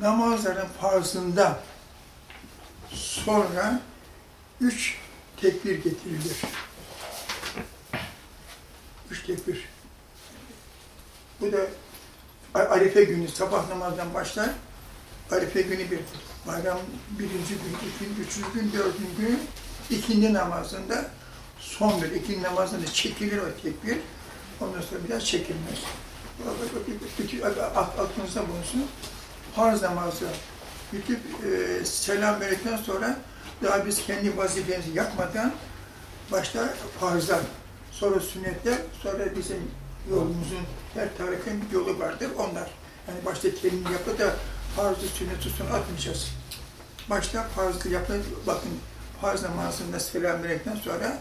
namazların farzında sonra üç tekbir getirilir. Üç tekbir. Bu da Arife günü sabah namazdan başlar. Arife günü bir bayram birinci gün, ikinci, üçüncü gün, dördüncü gün ikindi namazında son bir ikindi namazında çekilir o tekbir. Ondan sonra bir daha çekilmez. Aklınızda bulunsun. Farz namazı bitip e, selam verdikten sonra daha biz kendi vazifemizi yapmadan başta farzlar, sonra sünnetler, sonra bizim yolumuzun, her tarihin bir yolu vardır onlar. Yani başta kendini yapıp da farzı sünneti sonra atmayacağız. Başta farzı yapın, bakın farz namazında selam verdikten sonra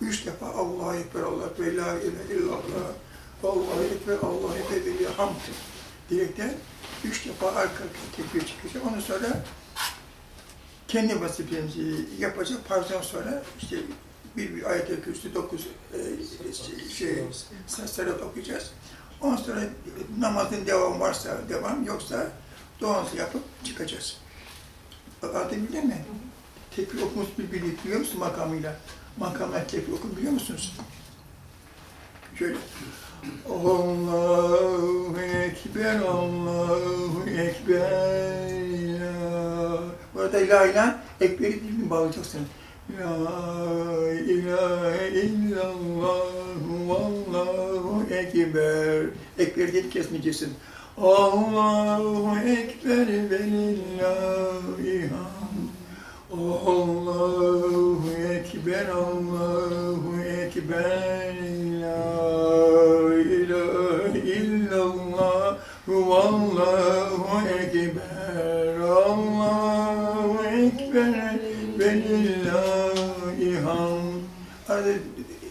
üç defa Allahu Ekber, Allahu Ekber, La ilahe illallah, Allahu Ekber, Allahu Ekber ve hamd diyerekten üç defa arka tekbir çıkacak. Ondan sonra kendi vazifemizi yapacak. Farzdan sonra işte bir bir ayet-i kürsü dokuz e, şey, salat okuyacağız. Ondan sonra namazın devam varsa devam, yoksa duanızı yapıp çıkacağız. Bilir mi? Tekbir okumuş bir biliyor musun makamıyla? Makamla tekbir okum biliyor musunuz? Allahu Ekber, Allahu Ekber. Burada la ilahe, ekberi dilini bağlayacaksın. La ilahe illallah, vallahu ekber. Ekberi dil kesmeyeceksin. Allahu Ekber ve lillahi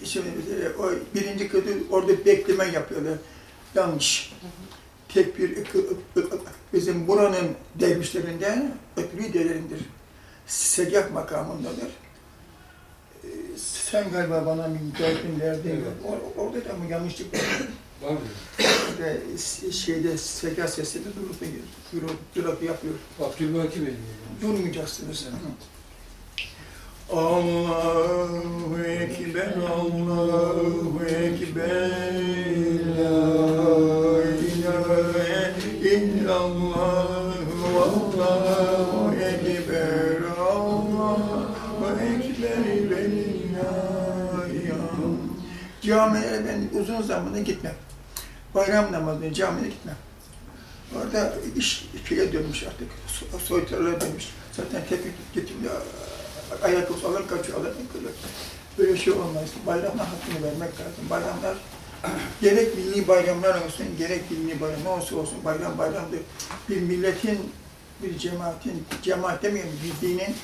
şimdi o birinci kıdı orada bekleme yapıyorlar. Yanlış. Tekbir bizim buranın dervişlerinden ötürü delerindir secaf makamındadır. Ee, sen galiba bana bir derdin derdin Or orada da mı yanlışlık var? Var Ve şeyde secaf sesinde durup durup durup yapıyor. Abdülbaki Bey. Durmayacaksınız. Allahu Ekber, Allahu Ekber, La ilahe illallah, Allahu Ekber, Allahu Ekber. Camilere ben uzun zamandır gitmem. Bayram namazına camiye gitmem. Orada iş şeye dönmüş artık, so soytarılara dönmüş. Zaten tepki getirmiyor, ayakkabı alır kaçıyor, alır kaçıyor. Böyle şey olmaz. Bayramlar hakkını vermek lazım. Bayramlar gerek milli bayramlar olsun, gerek dini bayram ne olsa olsun bayram bayramdır. Bir milletin, bir cemaatin, cemaat demeyelim, bir dinin,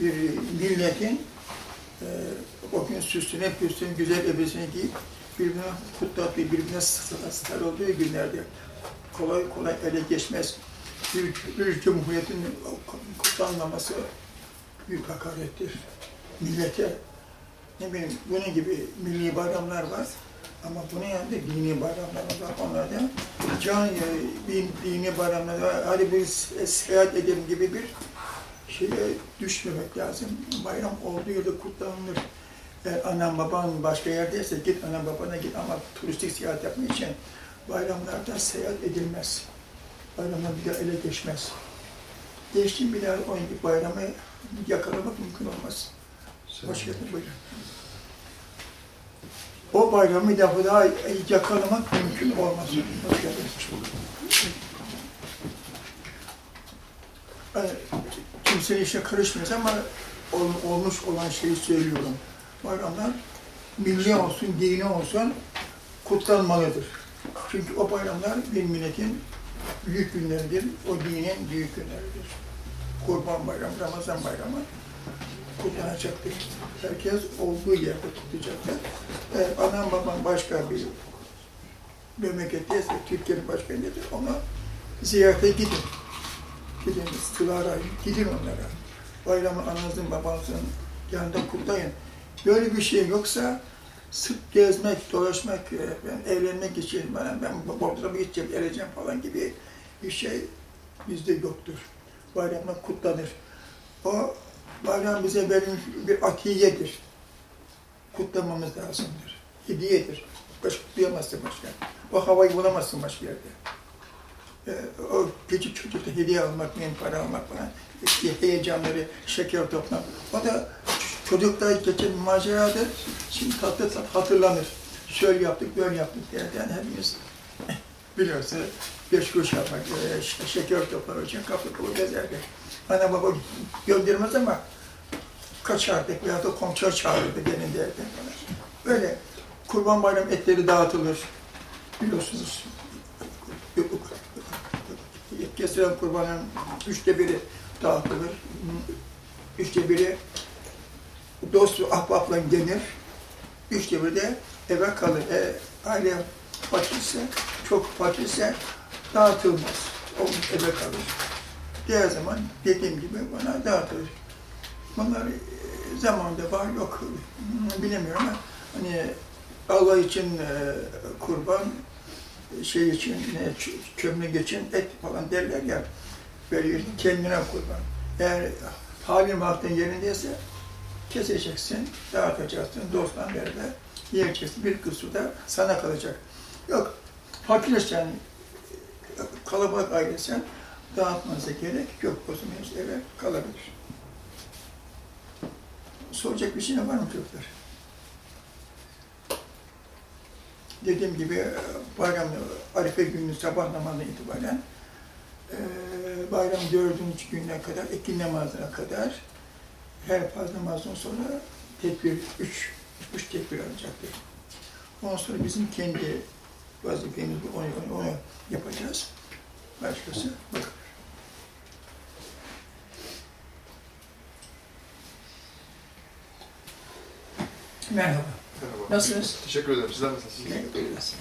bir milletin e, o gün süsüne püsüne, güzel ebesini giyip birbirine kutlattığı, birbirine sarıldığı günlerde kolay kolay ele geçmez. Bir, bir cumhuriyetin kutlanmaması büyük hakarettir. Millete, ne bileyim, bunun gibi milli bayramlar var. Ama bunun yanında dini bayramlar var. Onlarda can dini bayramlar var. Hadi bir seyahat edelim gibi bir şeye düşmemek lazım. Bayram olduğu yerde kutlanılır. Eğer anan baban başka yerdeyse git anan babana git ama turistik seyahat yapmak için bayramlarda seyahat edilmez. Bayramlar bir daha ele geçmez. Geçtiğim bir daha bayramı yakalamak mümkün olmaz. Hoş geldin, buyurun. O bayramı defa daha yakalamak mümkün olmaz. Hoş geldiniz. Yani, kimsenin işine karışmıyoruz ama ol, olmuş olan şeyi söylüyorum. Bayramlar milli olsun, dini olsun kutlanmalıdır. Çünkü o bayramlar bir milletin büyük günleridir, o dinin büyük günleridir. Kurban bayramı, Ramazan bayramı kullanacaktır. Herkes olduğu yerde tutacaktır. Eğer anam babam başka bir memleketteyse, Türkiye'nin başka yerindedir, ona ziyarete gidin. Gidin, sılara, gidin onlara. Bayramı ananızın, babanızın yanında kutlayın. Böyle bir şey yoksa sık gezmek, dolaşmak, ben evlenmek için, ben, ben Bodrum'a gideceğim, geleceğim falan gibi bir şey bizde yoktur. Bayramlar kutlanır. O bayram bize verilmiş bir atiyedir. Kutlamamız lazımdır. Hediyedir. Başka kutlayamazsın başka. O havayı bulamazsın başka yerde. Ee, o küçük çocukta hediye almak, benim para almak falan, heyecanları, şeker toplamak. O da çocukta geçen maceradır. Şimdi tatlı tat hatırlanır. Şöyle yaptık, böyle yaptık derken hepimiz biliyorsun beş kuruş yapmak, e, şeker toplar için kapı kapı gezerdik. Ana baba göndermez ama kaçardık veya da komşu çağırırdı gelin falan. Böyle kurban bayram etleri dağıtılır. Biliyorsunuz kesilen kurbanın üçte biri dağıtılır. Üçte biri dost ahbapla yenir. Üçte biri de eve kalır. E, aile fakirse, çok fakirse dağıtılmaz. O eve kalır. Diğer zaman dediğim gibi bana dağıtılır. Bunlar e, zamanda var yok bilemiyorum ama hani Allah için e, kurban, şey için, çömlek için et falan derler ya, böyle kendine kurban. Eğer halin vaktin yerindeyse keseceksin, dağıtacaksın, dosttan beraber yiyeceksin. Bir kısmı da sana kalacak. Yok, fakirsen, kalabalık ailesen dağıtmanıza gerek yok. O zaman eve kalabilir. Soracak bir şey var mı çocuklar? Dediğim gibi bayram Arife günü sabah namazına itibaren eee, bayram dördüncü gününe kadar, iki namazına kadar her farz namazdan sonra tekbir, üç, üç tekbir alacaktır. Ondan sonra bizim kendi vazifemiz bu, onu, onu, yapacağız. Başkası bakın. Merhaba. Merhaba. Nasılsınız? Teşekkür ederim. Sizler nasılsınız? Teşekkür ederiz.